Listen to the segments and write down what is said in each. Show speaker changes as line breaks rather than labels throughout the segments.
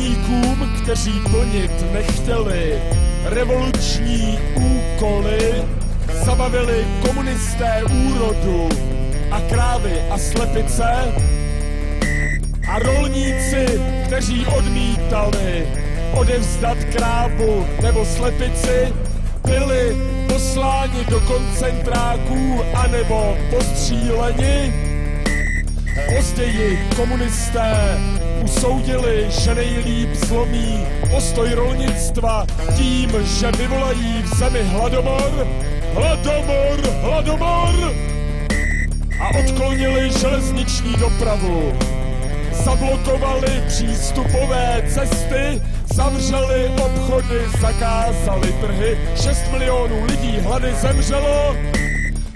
dělníkům, kteří plnit nechtěli revoluční úkoly, zabavili komunisté úrodu a krávy a slepice a rolníci, kteří odmítali odevzdat krávu nebo slepici, byli posláni do koncentráků anebo postříleni. Později komunisté usoudili, že nejlíp zlomí postoj rolnictva tím, že vyvolají v zemi hladomor, hladomor, hladomor a odklonili železniční dopravu. Zablokovali přístupové cesty, zavřeli obchody, zakázali trhy, 6 milionů lidí hlady zemřelo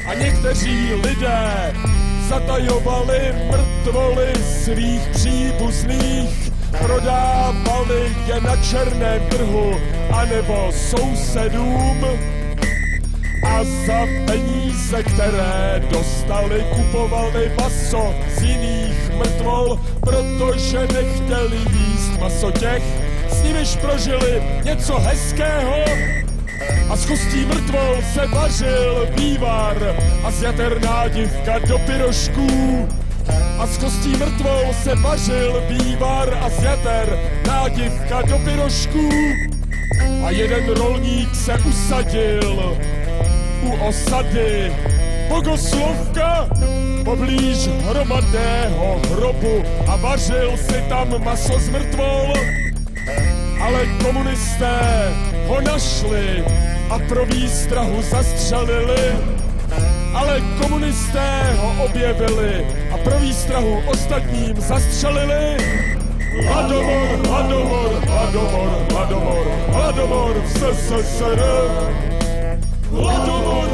a někteří lidé zatajovali mrtvoly svých příbuzných, prodávali je na černém trhu anebo sousedům a za peníze, které dostali, kupovali maso z jiných mrtvol, protože nechtěli jíst maso těch, s nimiž prožili něco hezkého. Z kostí mrtvol se vařil vývar a z jaterná dívka do pyrošků. A z kostí mrtvol se vařil vývar a z jater nádivka do pyrošků. A jeden rolník se usadil u osady Bogoslovka poblíž hromadného hrobu a vařil si tam maso z mrtvol. Ale komunisté ho našli a pro výstrahu zastřelili. Ale komunisté ho objevili a pro výstrahu ostatním zastřelili. Hladomor, hladomor, hladomor, hladomor, hladomor v SSSR. Hladomor,